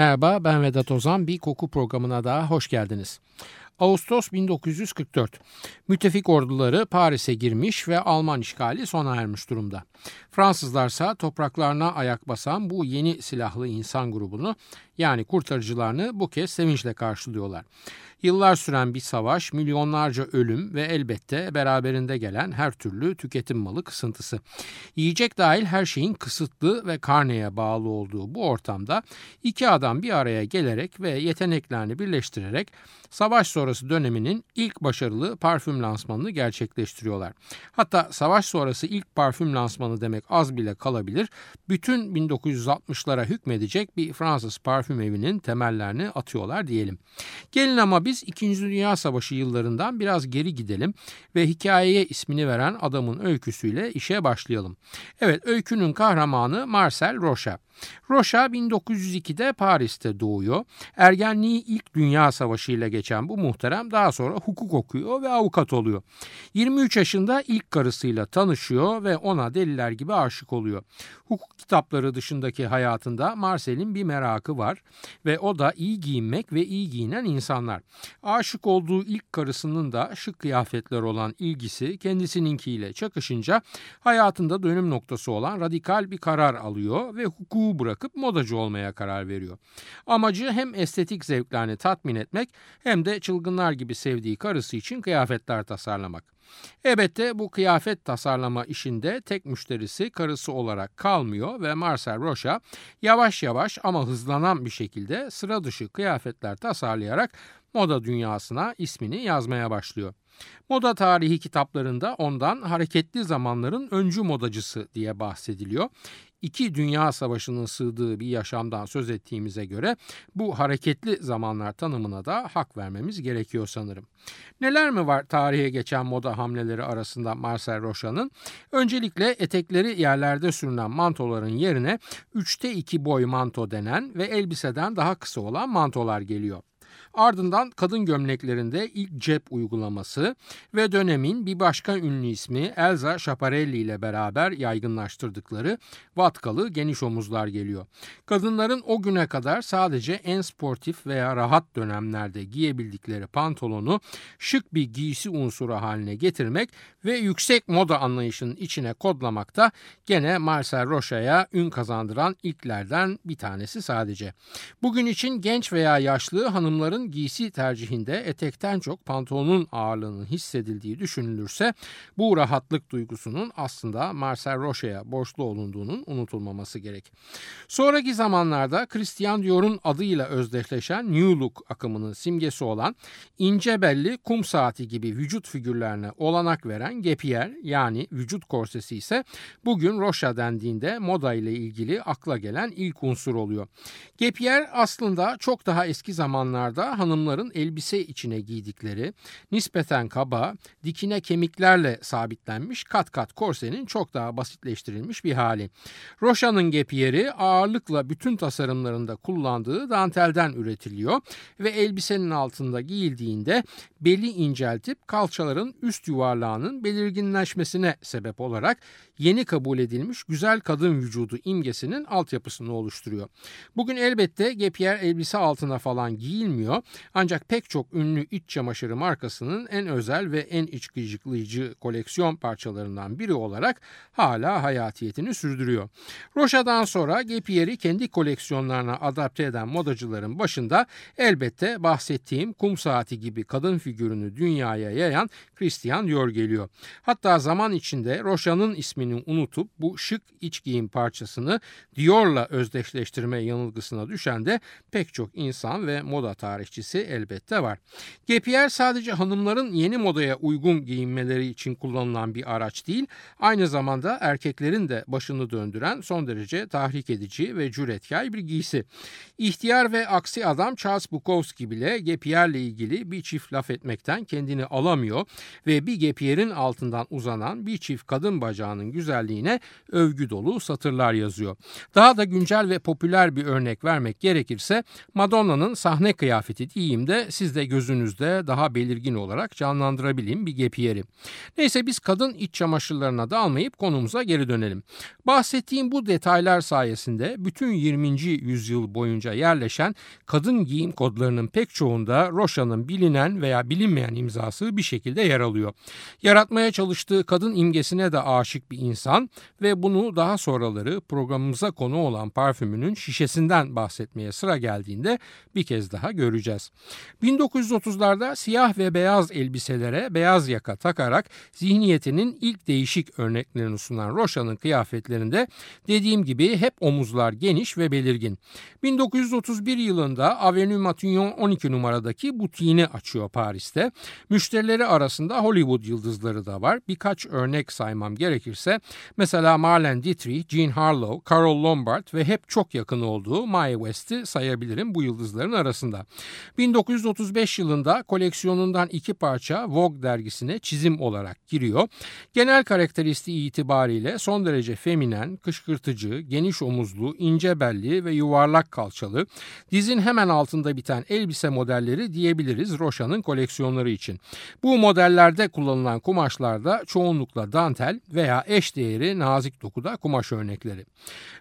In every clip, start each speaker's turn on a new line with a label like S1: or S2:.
S1: Merhaba ben Vedat Ozan. Bir koku programına daha hoş geldiniz. Ağustos 1944. Müttefik orduları Paris'e girmiş ve Alman işgali sona ermiş durumda. Fransızlarsa topraklarına ayak basan bu yeni silahlı insan grubunu yani kurtarıcılarını bu kez sevinçle karşılıyorlar. Yıllar süren bir savaş, milyonlarca ölüm ve elbette beraberinde gelen her türlü tüketim malı kısıntısı. Yiyecek dahil her şeyin kısıtlı ve karneye bağlı olduğu bu ortamda iki adam bir araya gelerek ve yeteneklerini birleştirerek savaş sonrası döneminin ilk başarılı parfüm lansmanını gerçekleştiriyorlar. Hatta savaş sonrası ilk parfüm lansmanı demek az bile kalabilir. Bütün 1960'lara hükmedecek bir Fransız parfüm evinin temellerini atıyorlar diyelim. Gelin ama biz 2. Dünya Savaşı yıllarından biraz geri gidelim ve hikayeye ismini veren adamın öyküsüyle işe başlayalım. Evet öykünün kahramanı Marcel Rocha. Rocha 1902'de Paris'te doğuyor. Ergenliği ilk Dünya Savaşı ile geçen bu muhterem daha sonra hukuk okuyor ve avukat oluyor. 23 yaşında ilk karısıyla tanışıyor ve ona deliler gibi aşık oluyor. Hukuk kitapları dışındaki hayatında Marcel'in bir merakı var ve o da iyi giyinmek ve iyi giyinen insanlar. Aşık olduğu ilk karısının da şık kıyafetler olan ilgisi kendisininkiyle çakışınca hayatında dönüm noktası olan radikal bir karar alıyor ve hukuku bırakıp modacı olmaya karar veriyor. Amacı hem estetik zevklerini tatmin etmek hem de çılgınlar gibi sevdiği karısı için kıyafetler tasarlamak. Elbette bu kıyafet tasarlama işinde tek müşterisi karısı olarak kalmıyor ve Marcel Rocha yavaş yavaş ama hızlanan bir şekilde sıra dışı kıyafetler tasarlayarak moda dünyasına ismini yazmaya başlıyor. Moda tarihi kitaplarında ondan hareketli zamanların öncü modacısı diye bahsediliyor iki dünya savaşının sığdığı bir yaşamdan söz ettiğimize göre bu hareketli zamanlar tanımına da hak vermemiz gerekiyor sanırım. Neler mi var tarihe geçen moda hamleleri arasında Marcel Rocha'nın? Öncelikle etekleri yerlerde sürünen mantoların yerine 3'te 2 boy manto denen ve elbiseden daha kısa olan mantolar geliyor. Ardından kadın gömleklerinde ilk cep uygulaması ve dönemin bir başka ünlü ismi Elza Schiaparelli ile beraber yaygınlaştırdıkları vatkalı geniş omuzlar geliyor. Kadınların o güne kadar sadece en sportif veya rahat dönemlerde giyebildikleri pantolonu şık bir giysi unsuru haline getirmek ve yüksek moda anlayışının içine kodlamak da gene Marcel Rocha'ya ün kazandıran ilklerden bir tanesi sadece. Bugün için genç veya yaşlı hanımların kadınların giysi tercihinde etekten çok pantolonun ağırlığının hissedildiği düşünülürse bu rahatlık duygusunun aslında Marcel Roche'ye borçlu olunduğunun unutulmaması gerek. Sonraki zamanlarda Christian Dior'un adıyla özdeşleşen New Look akımının simgesi olan ince belli kum saati gibi vücut figürlerine olanak veren gepier yani vücut korsesi ise bugün Rocha dendiğinde moda ile ilgili akla gelen ilk unsur oluyor. Gepier aslında çok daha eski zamanlarda hanımların elbise içine giydikleri nispeten kaba, dikine kemiklerle sabitlenmiş kat kat korsenin çok daha basitleştirilmiş bir hali. Roşa'nın gepiyeri ağırlıkla bütün tasarımlarında kullandığı dantelden üretiliyor ve elbisenin altında giyildiğinde beli inceltip kalçaların üst yuvarlağının belirginleşmesine sebep olarak yeni kabul edilmiş güzel kadın vücudu imgesinin altyapısını oluşturuyor. Bugün elbette gepiyer elbise altına falan giyilmiyor ancak pek çok ünlü iç çamaşırı markasının en özel ve en iç koleksiyon parçalarından biri olarak hala hayatiyetini sürdürüyor. Rocha'dan sonra Gepier'i kendi koleksiyonlarına adapte eden modacıların başında elbette bahsettiğim kum saati gibi kadın figürünü dünyaya yayan Christian Dior geliyor. Hatta zaman içinde Rocha'nın ismini unutup bu şık iç giyim parçasını Dior'la özdeşleştirme yanılgısına düşen de pek çok insan ve moda tarihçisi elbette var. Gepier sadece hanımların yeni modaya uygun giyinmeleri için kullanılan bir araç değil, aynı zamanda erkeklerin de başını döndüren son derece tahrik edici ve cüretkar bir giysi. İhtiyar ve aksi adam Charles Bukowski bile Gepier'le ilgili bir çift laf etmekten kendini alamıyor ve bir Gepier'in altından uzanan bir çift kadın bacağının güzelliğine övgü dolu satırlar yazıyor. Daha da güncel ve popüler bir örnek vermek gerekirse Madonna'nın sahne kıyafeti diyeyim de siz de gözünüzde daha belirgin olarak canlandırabileyim bir gepiyeri. Neyse biz kadın iç çamaşırlarına da almayıp konumuza geri dönelim. Bahsettiğim bu detaylar sayesinde bütün 20. yüzyıl boyunca yerleşen kadın giyim kodlarının pek çoğunda Roşa'nın bilinen veya bilinmeyen imzası bir şekilde yer alıyor. Yaratmaya çalıştığı kadın imgesine de aşık bir insan ve bunu daha sonraları programımıza konu olan parfümünün şişesinden bahsetmeye sıra geldiğinde bir kez daha göreceğiz. 1930'larda siyah ve beyaz elbiselere beyaz yaka takarak zihniyetinin ilk değişik örneklerini sunan Roşa'nın kıyafetlerinde dediğim gibi hep omuzlar geniş ve belirgin. 1931 yılında Avenue Matignon 12 numaradaki butiğini açıyor Paris'te. Müşterileri arasında Hollywood yıldızları da var. Birkaç örnek saymam gerekirse mesela Marlene Dietrich, Jean Harlow, Carol Lombard ve hep çok yakın olduğu Mae West'i sayabilirim bu yıldızların arasında. 1935 yılında koleksiyonundan iki parça Vogue dergisine çizim olarak giriyor. Genel karakteristiği itibariyle son derece feminen, kışkırtıcı, geniş omuzlu, ince belli ve yuvarlak kalçalı, dizin hemen altında biten elbise modelleri diyebiliriz Roşa'nın koleksiyonları için. Bu modellerde kullanılan kumaşlarda çoğunlukla dantel veya eş değeri nazik dokuda kumaş örnekleri.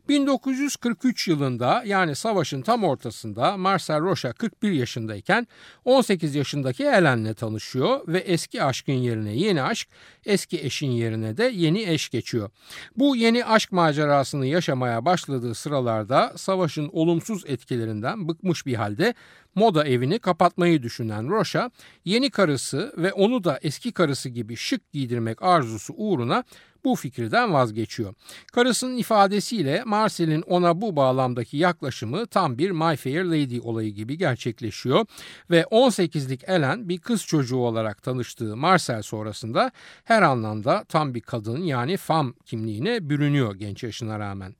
S1: 1943 yılında yani savaşın tam ortasında Marcel Rocha 41 yaşındayken 18 yaşındaki Helen'le tanışıyor ve eski aşkın yerine yeni aşk, eski eşin yerine de yeni eş geçiyor. Bu yeni aşk macerasını yaşamaya başladığı sıralarda savaşın olumsuz etkilerinden bıkmış bir halde moda evini kapatmayı düşünen Rocha, yeni karısı ve onu da eski karısı gibi şık giydirmek arzusu uğruna bu fikirden vazgeçiyor. Karısının ifadesiyle Marcel'in ona bu bağlamdaki yaklaşımı tam bir My Fair Lady olayı gibi gerçekleşiyor ve 18'lik Ellen bir kız çocuğu olarak tanıştığı Marcel sonrasında her anlamda tam bir kadın yani fam kimliğine bürünüyor genç yaşına rağmen.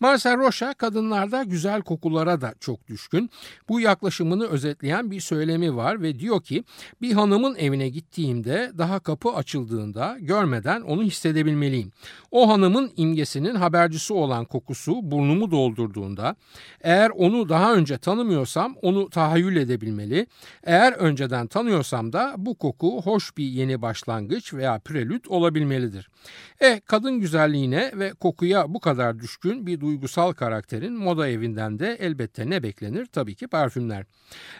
S1: Marcel Rocha kadınlarda güzel kokulara da çok düşkün. Bu yaklaşımını özetleyen bir söylemi var ve diyor ki bir hanımın evine gittiğimde daha kapı açıldığında görmeden onu hissedebilmeliyim bilmeliyim. O hanımın imgesinin habercisi olan kokusu burnumu doldurduğunda eğer onu daha önce tanımıyorsam onu tahayyül edebilmeli. Eğer önceden tanıyorsam da bu koku hoş bir yeni başlangıç veya prelüt olabilmelidir. E kadın güzelliğine ve kokuya bu kadar düşkün bir duygusal karakterin moda evinden de elbette ne beklenir? Tabii ki parfümler.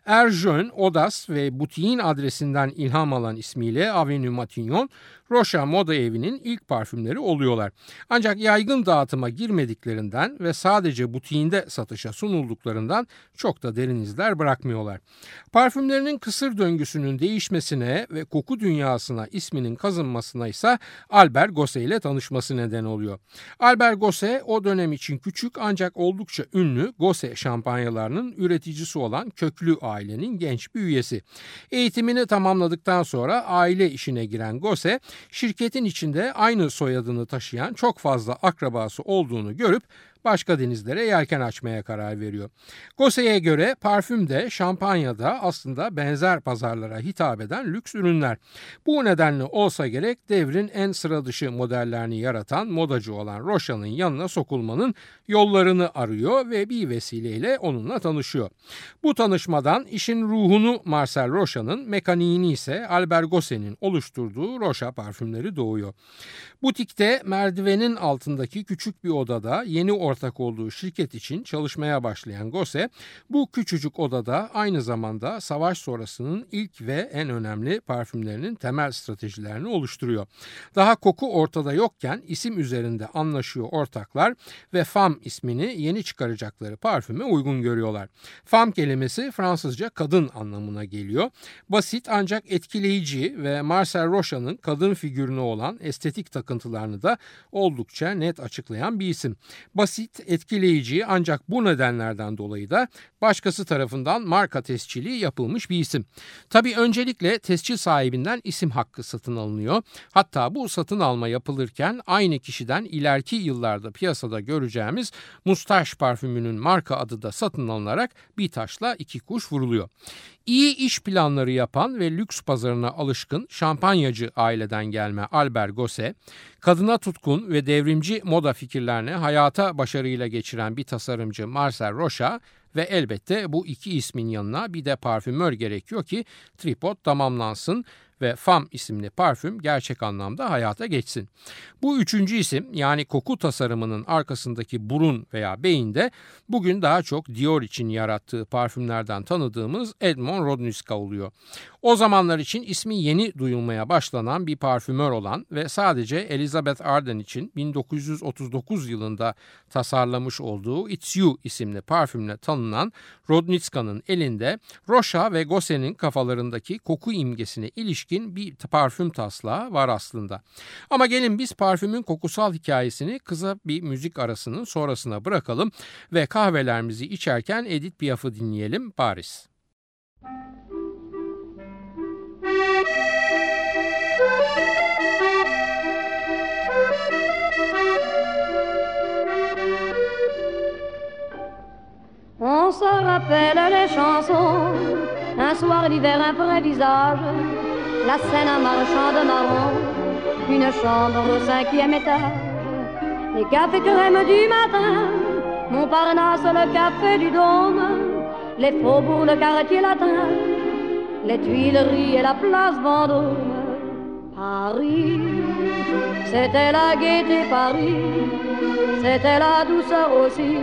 S1: Erjön, Odas ve butiğin adresinden ilham alan ismiyle Avenue Matignon, Rocha Moda Evi'nin ilk parfümleri oluyorlar. Ancak yaygın dağıtıma girmediklerinden ve sadece butiğinde satışa sunulduklarından çok da derin izler bırakmıyorlar. Parfümlerinin kısır döngüsünün değişmesine ve koku dünyasına isminin kazınmasına ise Albert Gosset ile tanışması neden oluyor. Albert Gosset o dönem için küçük ancak oldukça ünlü Gosset şampanyalarının üreticisi olan köklü ailenin genç bir üyesi. Eğitimini tamamladıktan sonra aile işine giren Gosset şirketin içinde aynı soyadını taşıyan çok fazla akrabası olduğunu görüp başka denizlere yelken açmaya karar veriyor. Gosse'ye göre parfüm de şampanya da aslında benzer pazarlara hitap eden lüks ürünler. Bu nedenle olsa gerek devrin en sıra dışı modellerini yaratan modacı olan Rocha'nın yanına sokulmanın yollarını arıyor ve bir vesileyle onunla tanışıyor. Bu tanışmadan işin ruhunu Marcel Rocha'nın, mekaniğini ise Albert Gosse'nin oluşturduğu Rocha parfümleri doğuyor. Butikte merdivenin altındaki küçük bir odada yeni ortak olduğu şirket için çalışmaya başlayan Gose bu küçücük odada aynı zamanda savaş sonrasının ilk ve en önemli parfümlerinin temel stratejilerini oluşturuyor. Daha koku ortada yokken isim üzerinde anlaşıyor ortaklar ve Fam ismini yeni çıkaracakları parfüme uygun görüyorlar. Fam kelimesi Fransızca kadın anlamına geliyor. Basit ancak etkileyici ve Marcel Rocha'nın kadın figürüne olan estetik takıntılarını da oldukça net açıklayan bir isim. Basit, etkileyici ancak bu nedenlerden dolayı da başkası tarafından marka tescili yapılmış bir isim. Tabi öncelikle tescil sahibinden isim hakkı satın alınıyor. Hatta bu satın alma yapılırken aynı kişiden ileriki yıllarda piyasada göreceğimiz mustaş parfümünün marka adı da satın alınarak bir taşla iki kuş vuruluyor. İyi iş planları yapan ve lüks pazarına alışkın şampanyacı aileden gelme Albert Gosset, kadına tutkun ve devrimci moda fikirlerini hayata başarıyla geçiren bir tasarımcı Marcel Rocha Ve elbette bu iki ismin yanına bir de parfümör gerekiyor ki tripod tamamlansın ve Fam isimli parfüm gerçek anlamda hayata geçsin. Bu üçüncü isim yani koku tasarımının arkasındaki burun veya beyinde bugün daha çok Dior için yarattığı parfümlerden tanıdığımız Edmond Rodniska oluyor. O zamanlar için ismi yeni duyulmaya başlanan bir parfümör olan ve sadece Elizabeth Arden için 1939 yılında tasarlamış olduğu It's You isimli parfümle tanınan Rodnitska'nın elinde Rocha ve Gosse'nin kafalarındaki koku imgesine ilişkin bir parfüm taslağı var aslında. Ama gelin biz parfümün kokusal hikayesini kısa bir müzik arasının sonrasına bırakalım ve kahvelerimizi içerken Edith Piaf'ı dinleyelim Paris.
S2: On se rappelle les chansons, un soir d'hiver visage, la scène un marchand de marron, une chambre au cinquième étage, les cafés crème du matin, Montparnasse le café du Dôme, les faubourgs, le quartier latin, les Tuileries et la place Vendôme. Paris, c'était la gaieté Paris, c'était la douceur aussi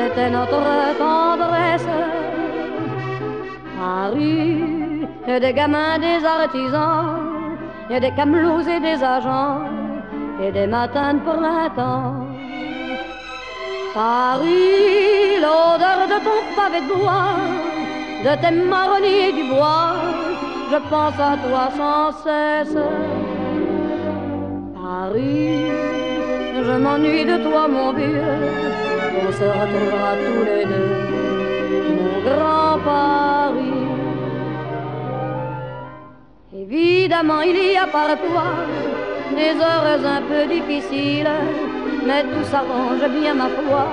S2: c'était notre tendresse. Paris, y a des gamins, des artisans, a des camelots et des agents, et des matins de printemps. Paris, l'odeur de ton pavé de bois, de tes marronniers du bois, je pense à toi sans cesse. Paris, je m'ennuie de toi, mon vieux on se retrouvera tous les deux, mon grand Évidemment, il y a par toi des heures un peu difficiles, mais tout s'arrange bien, ma foi.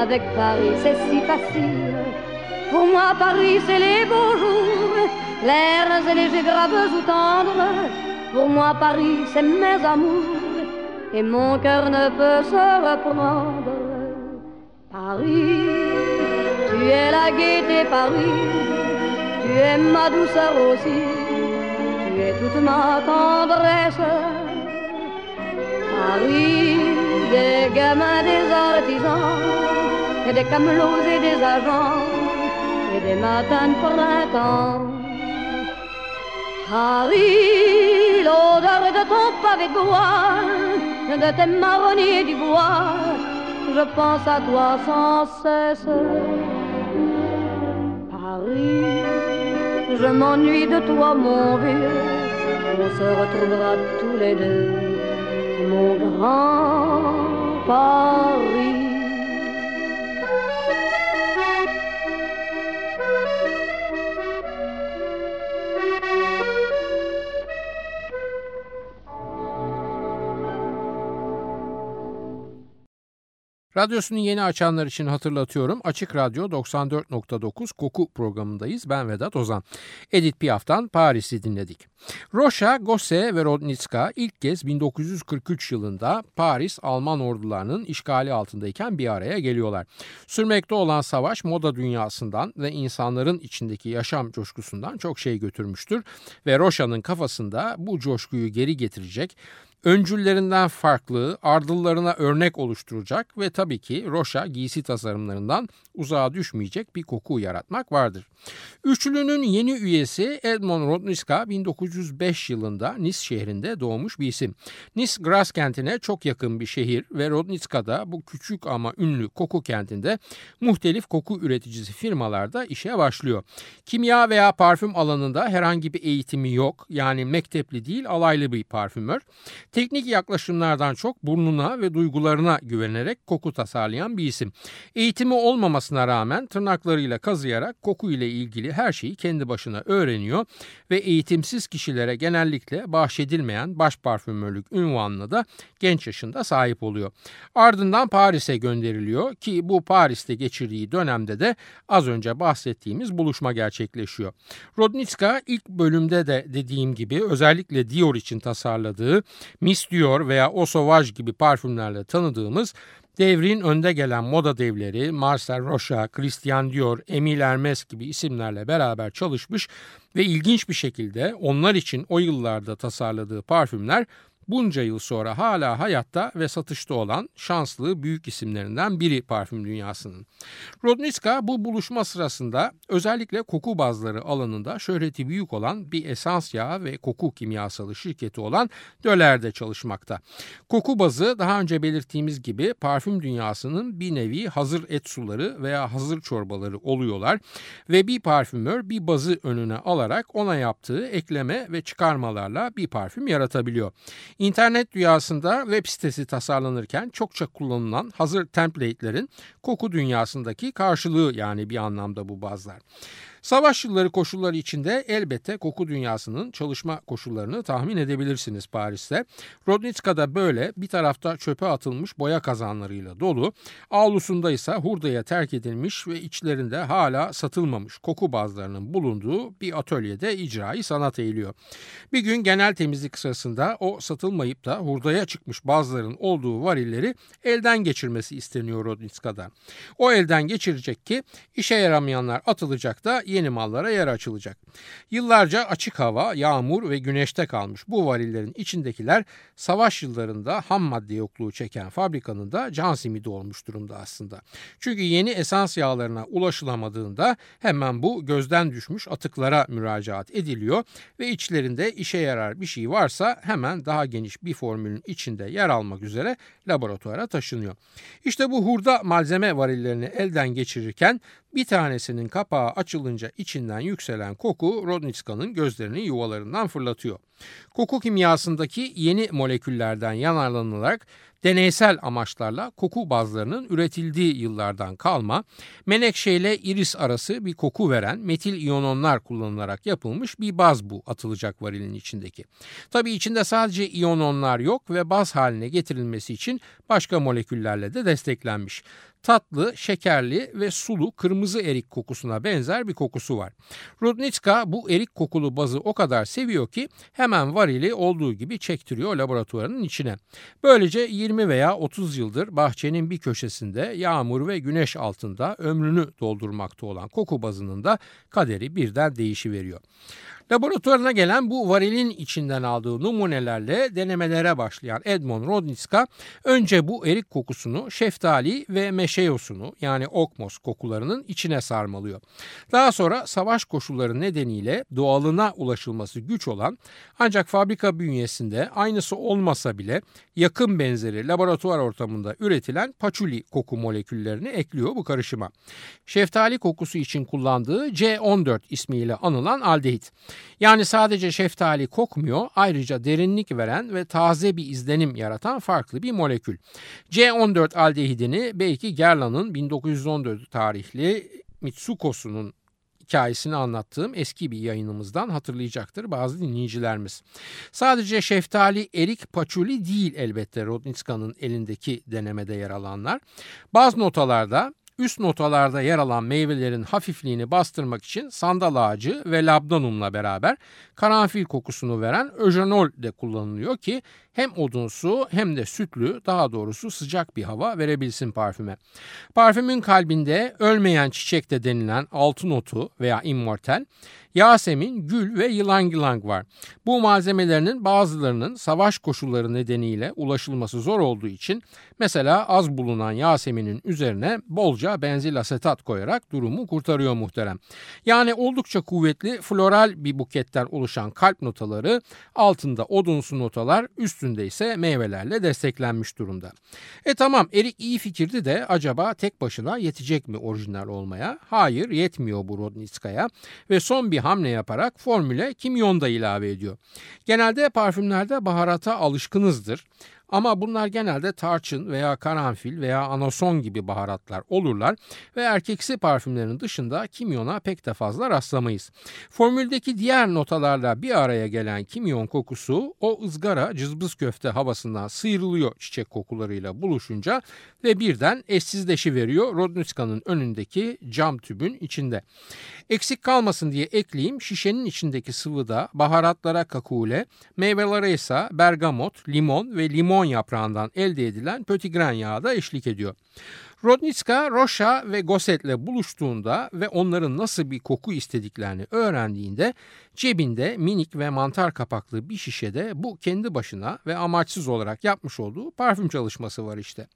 S2: Avec Paris, c'est si facile. Pour moi, Paris, c'est les beaux jours, l'air et légers, graves ou tendres. Pour moi, Paris, c'est mes amours, et mon cœur ne peut se reprendre. Paris, tu es la gaieté Paris, tu es ma douceur aussi, es toute ma tendresse. Paris, des gamins, des artisans, et des camelots et des agents, et des matins de printemps. Paris, l'odeur de ton pavé de bois, de tes marronniers du bois, je pense à toi sans cesse. Paris, je m'ennuie de toi, mon vieux. On se retrouvera tous les deux, mon grand Paris.
S1: Radyosunu yeni açanlar için hatırlatıyorum. Açık Radyo 94.9 Koku programındayız. Ben Vedat Ozan. Edith Piaf'tan Paris'i dinledik. Rocha, Gosse ve Rodnitska ilk kez 1943 yılında Paris Alman ordularının işgali altındayken bir araya geliyorlar. Sürmekte olan savaş moda dünyasından ve insanların içindeki yaşam coşkusundan çok şey götürmüştür ve Rocha'nın kafasında bu coşkuyu geri getirecek öncüllerinden farklı, ardıllarına örnek oluşturacak ve tabii ki Rocha giysi tasarımlarından uzağa düşmeyecek bir koku yaratmak vardır. Üçlünün yeni üyesi Edmond Rodniska 1905 yılında Nice şehrinde doğmuş bir isim. Nice Gras kentine çok yakın bir şehir ve Rodniska da bu küçük ama ünlü koku kentinde muhtelif koku üreticisi firmalarda işe başlıyor. Kimya veya parfüm alanında herhangi bir eğitimi yok yani mektepli değil alaylı bir parfümör. Teknik yaklaşımlardan çok burnuna ve duygularına güvenerek koku tasarlayan bir isim. Eğitimi olmamasına rağmen tırnaklarıyla kazıyarak koku ile ilgili her şeyi kendi başına öğreniyor ve eğitimsiz kişilere genellikle bahşedilmeyen baş parfümörlük ünvanına da genç yaşında sahip oluyor. Ardından Paris'e gönderiliyor ki bu Paris'te geçirdiği dönemde de az önce bahsettiğimiz buluşma gerçekleşiyor. Rodnitska ilk bölümde de dediğim gibi özellikle Dior için tasarladığı Miss Dior veya O Sauvage gibi parfümlerle tanıdığımız Devrin önde gelen moda devleri Marcel Rocha, Christian Dior, Emile Hermes gibi isimlerle beraber çalışmış ve ilginç bir şekilde onlar için o yıllarda tasarladığı parfümler bunca yıl sonra hala hayatta ve satışta olan şanslı büyük isimlerinden biri parfüm dünyasının. Rodnitska bu buluşma sırasında özellikle koku bazları alanında şöhreti büyük olan bir esans yağı ve koku kimyasalı şirketi olan Döler'de çalışmakta. Koku bazı daha önce belirttiğimiz gibi parfüm dünyasının bir nevi hazır et suları veya hazır çorbaları oluyorlar ve bir parfümör bir bazı önüne alarak ona yaptığı ekleme ve çıkarmalarla bir parfüm yaratabiliyor. İnternet dünyasında web sitesi tasarlanırken çokça kullanılan hazır template'lerin koku dünyasındaki karşılığı yani bir anlamda bu bazlar. Savaş yılları koşulları içinde elbette koku dünyasının çalışma koşullarını tahmin edebilirsiniz Paris'te. Rodnitska'da böyle bir tarafta çöpe atılmış boya kazanlarıyla dolu, avlusunda ise hurdaya terk edilmiş ve içlerinde hala satılmamış koku bazlarının bulunduğu bir atölyede icrayı sanat eğiliyor. Bir gün genel temizlik sırasında o satılmayıp da hurdaya çıkmış bazların olduğu varilleri elden geçirmesi isteniyor Rodnitska'dan. O elden geçirecek ki işe yaramayanlar atılacak da yeni mallara yer açılacak. Yıllarca açık hava, yağmur ve güneşte kalmış bu varillerin içindekiler savaş yıllarında ham madde yokluğu çeken fabrikanın da can simidi olmuş durumda aslında. Çünkü yeni esans yağlarına ulaşılamadığında hemen bu gözden düşmüş atıklara müracaat ediliyor ve içlerinde işe yarar bir şey varsa hemen daha geniş bir formülün içinde yer almak üzere laboratuvara taşınıyor. İşte bu hurda malzeme varillerini elden geçirirken bir tanesinin kapağı açılınca içinden yükselen koku Rodnitska'nın gözlerini yuvalarından fırlatıyor. Koku kimyasındaki yeni moleküllerden yararlanılarak deneysel amaçlarla koku bazlarının üretildiği yıllardan kalma, menekşe ile iris arası bir koku veren metil iyononlar kullanılarak yapılmış bir baz bu atılacak varilin içindeki. Tabi içinde sadece iyononlar yok ve baz haline getirilmesi için başka moleküllerle de desteklenmiş tatlı, şekerli ve sulu kırmızı erik kokusuna benzer bir kokusu var. Rudnitska bu erik kokulu bazı o kadar seviyor ki hemen varili olduğu gibi çektiriyor laboratuvarının içine. Böylece 20 veya 30 yıldır bahçenin bir köşesinde yağmur ve güneş altında ömrünü doldurmakta olan koku bazının da kaderi birden değişiveriyor. Laboratuvarına gelen bu varilin içinden aldığı numunelerle denemelere başlayan Edmond Rodnitska önce bu erik kokusunu şeftali ve meşe yosunu yani okmos kokularının içine sarmalıyor. Daha sonra savaş koşulları nedeniyle doğalına ulaşılması güç olan ancak fabrika bünyesinde aynısı olmasa bile yakın benzeri laboratuvar ortamında üretilen paçuli koku moleküllerini ekliyor bu karışıma. Şeftali kokusu için kullandığı C14 ismiyle anılan aldehit. Yani sadece şeftali kokmuyor ayrıca derinlik veren ve taze bir izlenim yaratan farklı bir molekül. C14 aldehidini belki Gerla'nın 1914 tarihli Mitsukosu'nun hikayesini anlattığım eski bir yayınımızdan hatırlayacaktır bazı dinleyicilerimiz. Sadece şeftali, erik, paçuli değil elbette Rodnitska'nın elindeki denemede yer alanlar. Bazı notalarda üst notalarda yer alan meyvelerin hafifliğini bastırmak için sandal ağacı ve labdanumla beraber karanfil kokusunu veren öjenol de kullanılıyor ki hem odunsu hem de sütlü daha doğrusu sıcak bir hava verebilsin parfüme. Parfümün kalbinde ölmeyen çiçekte denilen altın otu veya immortal, Yasemin, gül ve yılang var. Bu malzemelerinin bazılarının savaş koşulları nedeniyle ulaşılması zor olduğu için mesela az bulunan Yasemin'in üzerine bolca benzil asetat koyarak durumu kurtarıyor muhterem. Yani oldukça kuvvetli floral bir buketten oluşan kalp notaları, altında odunsu notalar, üstünde ise meyvelerle desteklenmiş durumda. E tamam erik iyi fikirdi de acaba tek başına yetecek mi orijinal olmaya? Hayır yetmiyor bu Rodnitskaya ve son bir hamle yaparak formüle kimyon da ilave ediyor. Genelde parfümlerde baharata alışkınızdır. Ama bunlar genelde tarçın veya karanfil veya anason gibi baharatlar olurlar ve erkeksi parfümlerin dışında kimyona pek de fazla rastlamayız. Formüldeki diğer notalarla bir araya gelen kimyon kokusu o ızgara cızbız köfte havasından sıyrılıyor çiçek kokularıyla buluşunca ve birden eşsizleşi veriyor Rodnitska'nın önündeki cam tübün içinde. Eksik kalmasın diye ekleyeyim şişenin içindeki sıvıda baharatlara kakule, meyvelere ise bergamot, limon ve limon limon yaprağından elde edilen pötigren yağı da eşlik ediyor. Rodnitska, Rocha ve Gosset'le buluştuğunda ve onların nasıl bir koku istediklerini öğrendiğinde cebinde minik ve mantar kapaklı bir şişede bu kendi başına ve amaçsız olarak yapmış olduğu parfüm çalışması var işte.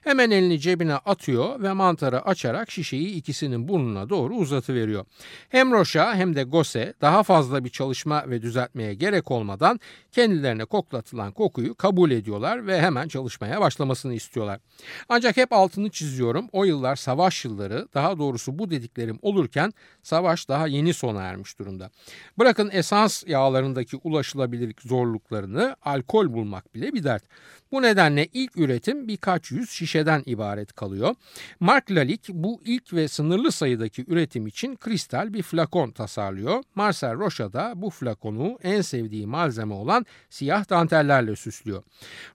S1: Hemen elini cebine atıyor ve mantarı açarak şişeyi ikisinin burnuna doğru uzatıveriyor. Hem Rocha hem de Gosset daha fazla bir çalışma ve düzeltmeye gerek olmadan kendilerine koklatılan kokuyu kabul ediyorlar ve hemen çalışmaya başlamasını istiyorlar. Ancak hep altını çiziyor çiziyorum. O yıllar savaş yılları daha doğrusu bu dediklerim olurken savaş daha yeni sona ermiş durumda. Bırakın esans yağlarındaki ulaşılabilirlik zorluklarını alkol bulmak bile bir dert. Bu nedenle ilk üretim birkaç yüz şişeden ibaret kalıyor. Mark Lalique bu ilk ve sınırlı sayıdaki üretim için kristal bir flakon tasarlıyor. Marcel Rocha da bu flakonu en sevdiği malzeme olan siyah dantellerle süslüyor.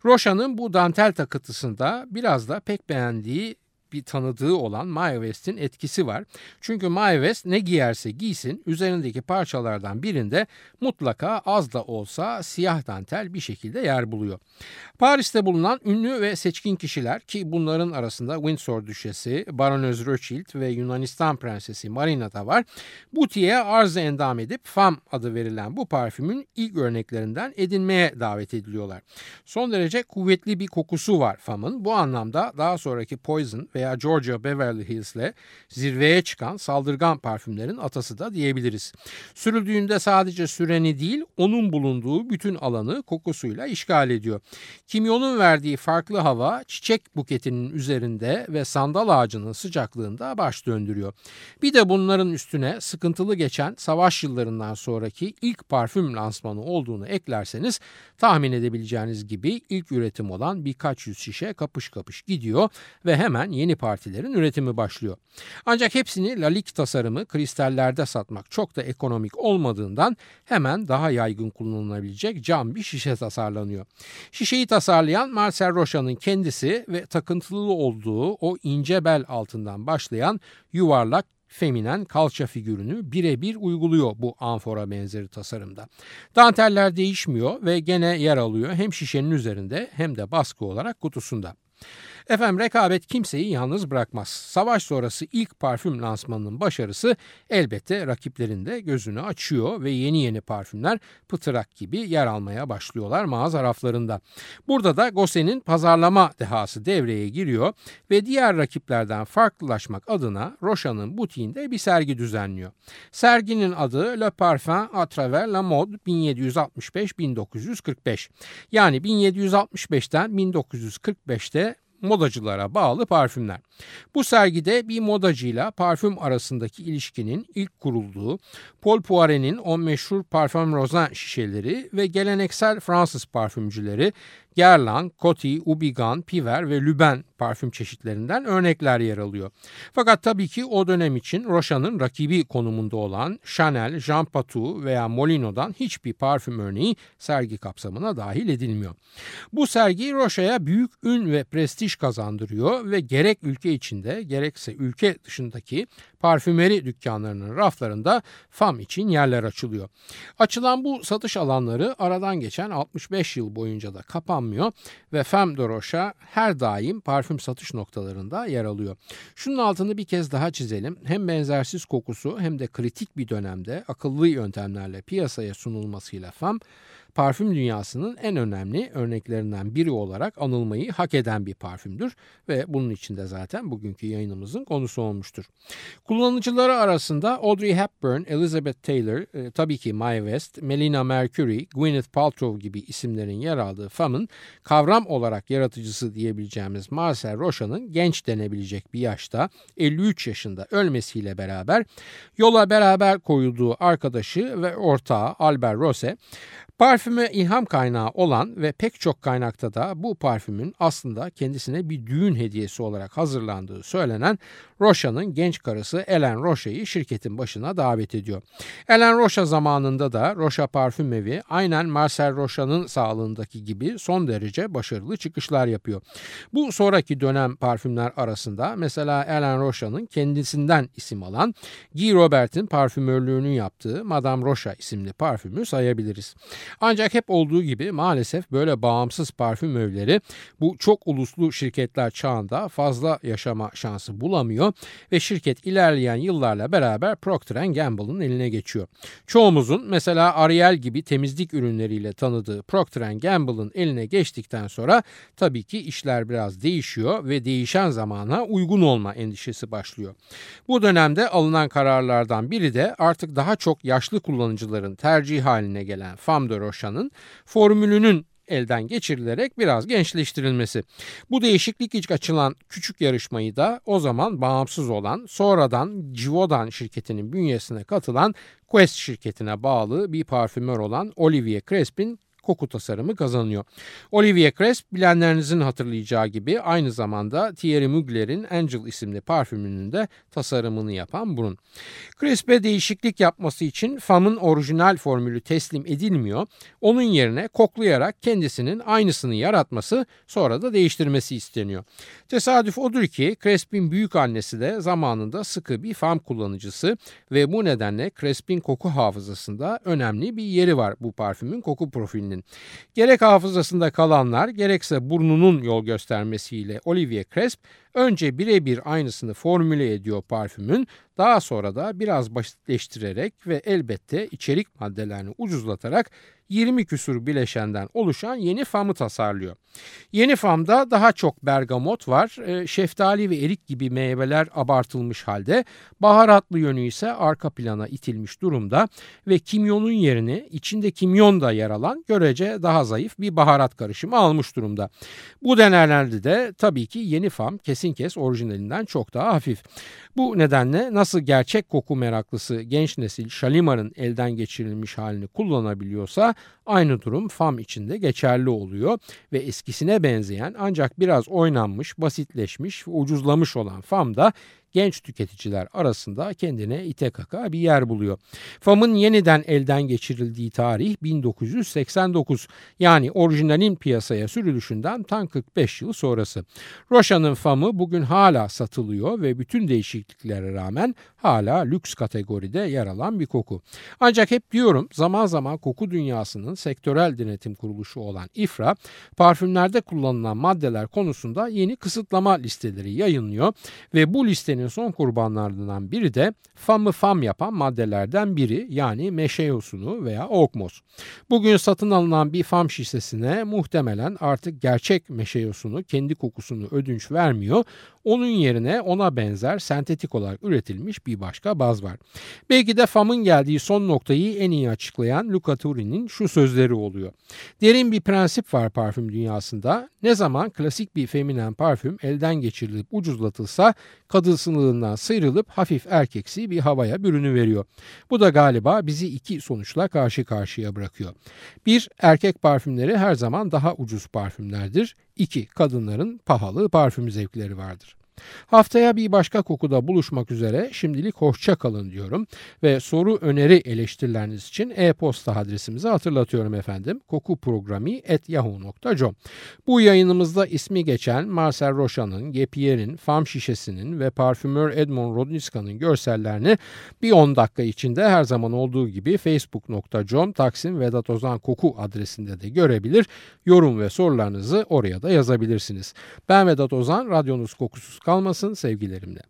S1: Rocha'nın bu dantel takıntısında biraz da pek beğendiği bir tanıdığı olan Mae West'in etkisi var. Çünkü Mae West ne giyerse giysin üzerindeki parçalardan birinde mutlaka az da olsa siyah dantel bir şekilde yer buluyor. Paris'te bulunan ünlü ve seçkin kişiler ki bunların arasında Windsor Düşesi, Baronöz Rothschild ve Yunanistan Prensesi Marina da var. Butiye arzı endam edip Fam adı verilen bu parfümün ilk örneklerinden edinmeye davet ediliyorlar. Son derece kuvvetli bir kokusu var Fam'ın. Bu anlamda daha sonraki Poison veya Georgia Beverly Hills'le zirveye çıkan saldırgan parfümlerin atası da diyebiliriz. Sürüldüğünde sadece süreni değil onun bulunduğu bütün alanı kokusuyla işgal ediyor. Kimyonun verdiği farklı hava çiçek buketinin üzerinde ve sandal ağacının sıcaklığında baş döndürüyor. Bir de bunların üstüne sıkıntılı geçen savaş yıllarından sonraki ilk parfüm lansmanı olduğunu eklerseniz tahmin edebileceğiniz gibi ilk üretim olan birkaç yüz şişe kapış kapış gidiyor ve hemen yeni partilerin üretimi başlıyor. Ancak hepsini lalik tasarımı kristallerde satmak çok da ekonomik olmadığından hemen daha yaygın kullanılabilecek cam bir şişe tasarlanıyor. Şişeyi tasarlayan Marcel Rocha'nın kendisi ve takıntılı olduğu o ince bel altından başlayan yuvarlak feminen kalça figürünü birebir uyguluyor bu amfora benzeri tasarımda. Danteller değişmiyor ve gene yer alıyor hem şişenin üzerinde hem de baskı olarak kutusunda. Efendim rekabet kimseyi yalnız bırakmaz. Savaş sonrası ilk parfüm lansmanının başarısı elbette rakiplerin de gözünü açıyor ve yeni yeni parfümler pıtırak gibi yer almaya başlıyorlar mağaza raflarında. Burada da Gosset'in pazarlama dehası devreye giriyor ve diğer rakiplerden farklılaşmak adına Rocha'nın butiğinde bir sergi düzenliyor. Serginin adı Le Parfum à travers la mode 1765-1945. Yani 1765'ten 1945'te modacılara bağlı parfümler. Bu sergide bir modacıyla parfüm arasındaki ilişkinin ilk kurulduğu Paul Poiret'in o meşhur parfüm rozan şişeleri ve geleneksel Fransız parfümcüleri Guerlain, Coty, Ubigan, Piver ve Lüben parfüm çeşitlerinden örnekler yer alıyor. Fakat tabii ki o dönem için Rocha'nın rakibi konumunda olan Chanel, Jean Patou veya Molino'dan hiçbir parfüm örneği sergi kapsamına dahil edilmiyor. Bu sergi Rocha'ya büyük ün ve prestij kazandırıyor ve gerek ülke içinde gerekse ülke dışındaki parfümeri dükkanlarının raflarında FAM için yerler açılıyor. Açılan bu satış alanları aradan geçen 65 yıl boyunca da kapanmıyor ve Femme de Rocha her daim parfüm satış noktalarında yer alıyor. Şunun altını bir kez daha çizelim. Hem benzersiz kokusu hem de kritik bir dönemde akıllı yöntemlerle piyasaya sunulmasıyla Femme parfüm dünyasının en önemli örneklerinden biri olarak anılmayı hak eden bir parfümdür ve bunun için de zaten bugünkü yayınımızın konusu olmuştur. Kullanıcıları arasında Audrey Hepburn, Elizabeth Taylor, e, tabii ki Mae West, Melina Mercury, Gwyneth Paltrow gibi isimlerin yer aldığı FAM'ın kavram olarak yaratıcısı diyebileceğimiz Marcel Rocha'nın genç denebilecek bir yaşta 53 yaşında ölmesiyle beraber yola beraber koyulduğu arkadaşı ve ortağı Albert Rose Parfüme ilham kaynağı olan ve pek çok kaynakta da bu parfümün aslında kendisine bir düğün hediyesi olarak hazırlandığı söylenen Rocha'nın genç karısı Ellen Rocha'yı şirketin başına davet ediyor. Ellen Rocha zamanında da Rocha Parfüm Evi aynen Marcel Rocha'nın sağlığındaki gibi son derece başarılı çıkışlar yapıyor. Bu sonraki dönem parfümler arasında mesela Ellen Rocha'nın kendisinden isim alan Guy Robert'in parfümörlüğünü yaptığı Madame Rocha isimli parfümü sayabiliriz. Ancak hep olduğu gibi maalesef böyle bağımsız parfüm övleri bu çok uluslu şirketler çağında fazla yaşama şansı bulamıyor ve şirket ilerleyen yıllarla beraber Procter Gamble'ın eline geçiyor. Çoğumuzun mesela Ariel gibi temizlik ürünleriyle tanıdığı Procter Gamble'ın eline geçtikten sonra tabii ki işler biraz değişiyor ve değişen zamana uygun olma endişesi başlıyor. Bu dönemde alınan kararlardan biri de artık daha çok yaşlı kullanıcıların tercih haline gelen Femme de Rocha'nın formülünün elden geçirilerek biraz gençleştirilmesi. Bu değişiklik ilk açılan küçük yarışmayı da o zaman bağımsız olan sonradan Givaudan şirketinin bünyesine katılan Quest şirketine bağlı bir parfümör olan Olivier Crespin koku tasarımı kazanıyor. Olivier Cresp bilenlerinizin hatırlayacağı gibi aynı zamanda Thierry Mugler'in Angel isimli parfümünün de tasarımını yapan burun. Cresp'e değişiklik yapması için FAM'ın orijinal formülü teslim edilmiyor. Onun yerine koklayarak kendisinin aynısını yaratması sonra da değiştirmesi isteniyor. Tesadüf odur ki Cresp'in büyük annesi de zamanında sıkı bir FAM kullanıcısı ve bu nedenle Cresp'in koku hafızasında önemli bir yeri var bu parfümün koku profilinin kişinin. Gerek hafızasında kalanlar gerekse burnunun yol göstermesiyle Olivier Cresp önce birebir aynısını formüle ediyor parfümün daha sonra da biraz basitleştirerek ve elbette içerik maddelerini ucuzlatarak 20 küsur bileşenden oluşan yeni famı tasarlıyor. Yeni famda daha çok bergamot var, e, şeftali ve erik gibi meyveler abartılmış halde, baharatlı yönü ise arka plana itilmiş durumda ve kimyonun yerini içinde kimyon da yer alan görece daha zayıf bir baharat karışımı almış durumda. Bu deneylerde de tabii ki yeni fam kesin kes orijinalinden çok daha hafif. Bu nedenle nasıl gerçek koku meraklısı genç nesil Şalimar'ın elden geçirilmiş halini kullanabiliyorsa aynı durum FAM içinde geçerli oluyor ve eskisine benzeyen ancak biraz oynanmış, basitleşmiş ve ucuzlamış olan FAM da genç tüketiciler arasında kendine ite kaka bir yer buluyor. FAM'ın yeniden elden geçirildiği tarih 1989 yani orijinalin piyasaya sürülüşünden tam 45 yıl sonrası. Rocha'nın FAM'ı bugün hala satılıyor ve bütün değişikliklere rağmen hala lüks kategoride yer alan bir koku. Ancak hep diyorum zaman zaman koku dünyasının sektörel denetim kuruluşu olan İFRA parfümlerde kullanılan maddeler konusunda yeni kısıtlama listeleri yayınlıyor ve bu listenin Maddenin son kurbanlarından biri de famı fam yapan maddelerden biri yani meşe yosunu veya okmos. Bugün satın alınan bir fam şişesine muhtemelen artık gerçek meşe yosunu kendi kokusunu ödünç vermiyor. Onun yerine ona benzer sentetik olarak üretilmiş bir başka baz var. Belki de FAM'ın geldiği son noktayı en iyi açıklayan Luca Turi'nin şu sözleri oluyor. Derin bir prensip var parfüm dünyasında. Ne zaman klasik bir feminen parfüm elden geçirilip ucuzlatılsa kadısınlığından sıyrılıp hafif erkeksi bir havaya bürünü veriyor. Bu da galiba bizi iki sonuçla karşı karşıya bırakıyor. Bir, erkek parfümleri her zaman daha ucuz parfümlerdir. İki, kadınların pahalı parfüm zevkleri vardır. Haftaya bir başka kokuda buluşmak üzere şimdilik hoşça kalın diyorum ve soru öneri eleştirileriniz için e-posta adresimizi hatırlatıyorum efendim. kokuprogrami.yahoo.com Bu yayınımızda ismi geçen Marcel Rocha'nın, Gepier'in, Fam şişesinin ve parfümör Edmond Rodniska'nın görsellerini bir 10 dakika içinde her zaman olduğu gibi facebook.com Taksim Vedat Ozan Koku adresinde de görebilir. Yorum ve sorularınızı oraya da yazabilirsiniz. Ben Vedat Ozan, radyonuz kokusuz kalmasın sevgilerimle.